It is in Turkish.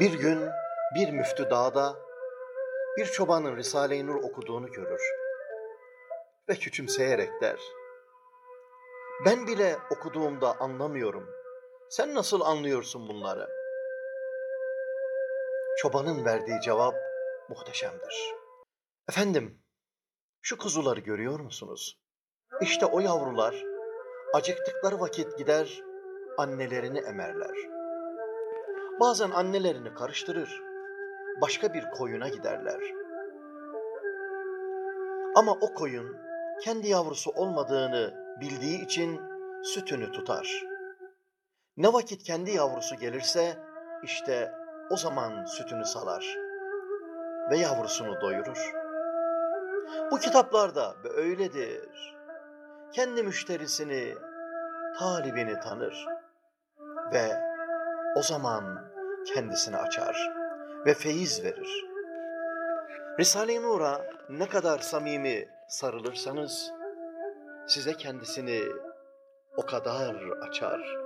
Bir gün bir müftü dağda bir çobanın Risale-i Nur okuduğunu görür ve küçümseyerek der. Ben bile okuduğumda anlamıyorum. Sen nasıl anlıyorsun bunları? Çobanın verdiği cevap muhteşemdir. Efendim, şu kuzuları görüyor musunuz? İşte o yavrular acıktıkları vakit gider annelerini emerler. Bazen annelerini karıştırır, başka bir koyuna giderler. Ama o koyun kendi yavrusu olmadığını bildiği için sütünü tutar. Ne vakit kendi yavrusu gelirse işte o zaman sütünü salar ve yavrusunu doyurur. Bu kitaplarda böyledir. Kendi müşterisini, talibini tanır ve o zaman kendisini açar ve feyiz verir. Risale-i Nur'a ne kadar samimi sarılırsanız size kendisini o kadar açar.